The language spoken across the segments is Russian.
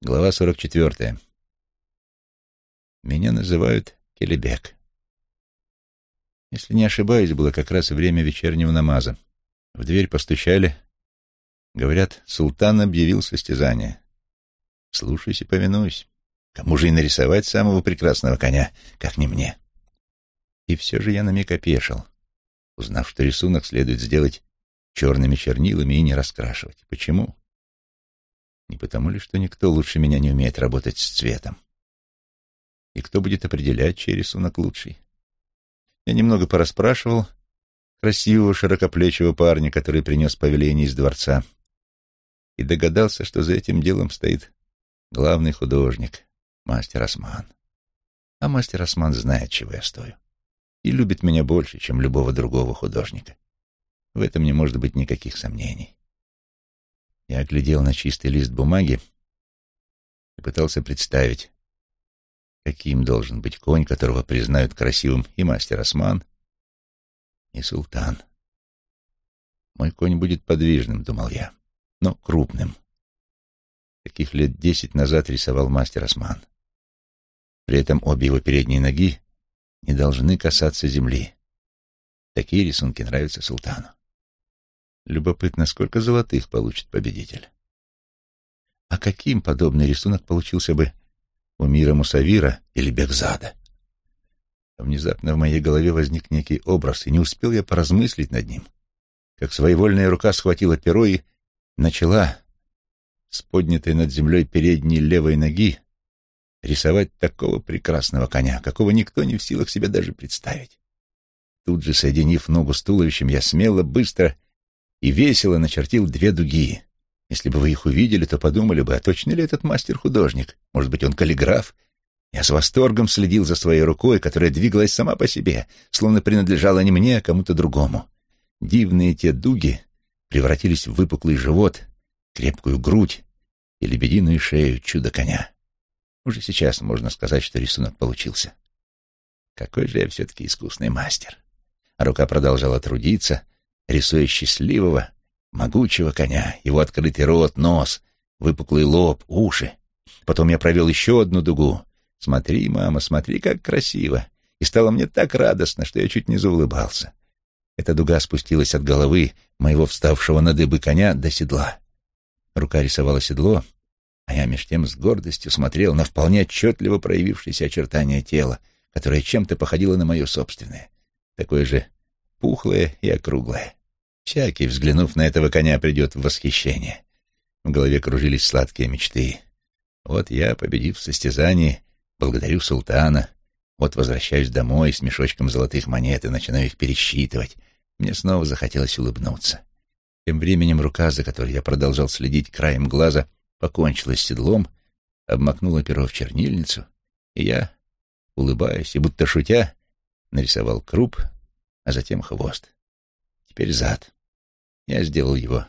Глава 44. Меня называют Келебек. Если не ошибаюсь, было как раз время вечернего намаза. В дверь постучали. Говорят, султан объявил состязание. Слушаюсь и повинуюсь. Кому же и нарисовать самого прекрасного коня, как не мне? И все же я на миг опешил, узнав, что рисунок следует сделать черными чернилами и не раскрашивать. Почему? Не потому ли, что никто лучше меня не умеет работать с цветом? И кто будет определять, чей рисунок лучший? Я немного порасспрашивал красивого широкоплечего парня, который принес повеление из дворца, и догадался, что за этим делом стоит главный художник, мастер Осман. А мастер Осман знает, чего я стою, и любит меня больше, чем любого другого художника. В этом не может быть никаких сомнений. Я оглядел на чистый лист бумаги и пытался представить, каким должен быть конь, которого признают красивым и мастер Осман, и султан. Мой конь будет подвижным, думал я, но крупным. Таких лет десять назад рисовал мастер Осман. При этом обе его передние ноги не должны касаться земли. Такие рисунки нравятся султану. Любопытно, сколько золотых получит победитель. А каким подобный рисунок получился бы у Мира Мусавира или Бекзада? Внезапно в моей голове возник некий образ, и не успел я поразмыслить над ним, как своевольная рука схватила перо и начала с поднятой над землей передней левой ноги рисовать такого прекрасного коня, какого никто не в силах себе даже представить. Тут же, соединив ногу с туловищем, я смело, быстро и весело начертил две дуги. Если бы вы их увидели, то подумали бы, а точно ли этот мастер-художник? Может быть, он каллиграф? Я с восторгом следил за своей рукой, которая двигалась сама по себе, словно принадлежала не мне, а кому-то другому. Дивные те дуги превратились в выпуклый живот, крепкую грудь и лебединую шею чудо-коня. Уже сейчас можно сказать, что рисунок получился. Какой же я все-таки искусный мастер. Рука продолжала трудиться — рисуя счастливого, могучего коня, его открытый рот, нос, выпуклый лоб, уши. Потом я провел еще одну дугу. «Смотри, мама, смотри, как красиво!» И стало мне так радостно, что я чуть не заулыбался. Эта дуга спустилась от головы моего вставшего на дыбы коня до седла. Рука рисовала седло, а я меж тем с гордостью смотрел на вполне отчетливо проявившееся очертания тела, которое чем-то походило на мое собственное, такое же пухлое и округлое. Всякий, взглянув на этого коня, придет в восхищение. В голове кружились сладкие мечты. Вот я, победив в состязании, благодарю султана. Вот возвращаюсь домой с мешочком золотых монет и начинаю их пересчитывать. Мне снова захотелось улыбнуться. Тем временем рука, за которой я продолжал следить краем глаза, покончила с седлом, обмакнула перо в чернильницу, и я, улыбаясь и будто шутя, нарисовал круп, а затем хвост. Теперь зад. Я сделал его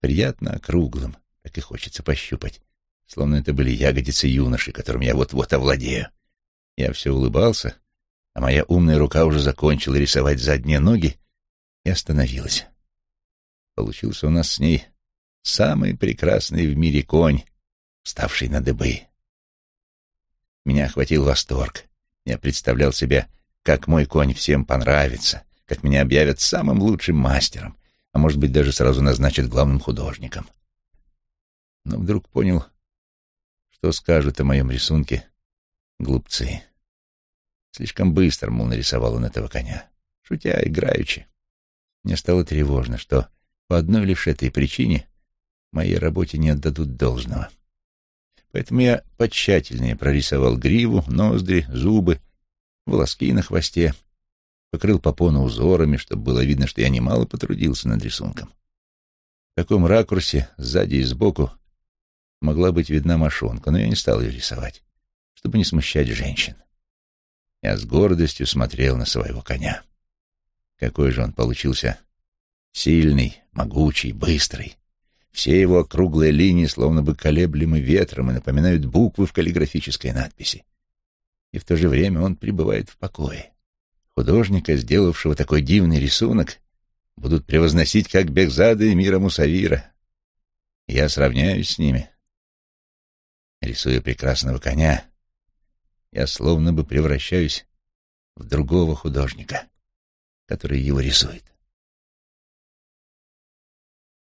приятно округлым, как и хочется пощупать, словно это были ягодицы юноши, которым я вот-вот овладею. Я все улыбался, а моя умная рука уже закончила рисовать задние ноги и остановилась. Получился у нас с ней самый прекрасный в мире конь, вставший на дыбы. Меня охватил восторг. Я представлял себе, как мой конь всем понравится, как меня объявят самым лучшим мастером, а может быть, даже сразу назначат главным художником. Но вдруг понял, что скажут о моем рисунке глупцы. Слишком быстро, мол, нарисовал он этого коня, шутя, играючи. Мне стало тревожно, что по одной лишь этой причине моей работе не отдадут должного. Поэтому я потщательнее прорисовал гриву, ноздри, зубы, волоски на хвосте — покрыл попону узорами, чтобы было видно, что я немало потрудился над рисунком. В таком ракурсе, сзади и сбоку, могла быть видна мошонка, но я не стал ее рисовать, чтобы не смущать женщин. Я с гордостью смотрел на своего коня. Какой же он получился сильный, могучий, быстрый. Все его округлые линии словно бы колеблемы ветром и напоминают буквы в каллиграфической надписи. И в то же время он пребывает в покое. Художника, сделавшего такой дивный рисунок, будут превозносить как Бекзада и Мира Мусавира. Я сравняюсь с ними. Рисуя прекрасного коня, я словно бы превращаюсь в другого художника, который его рисует.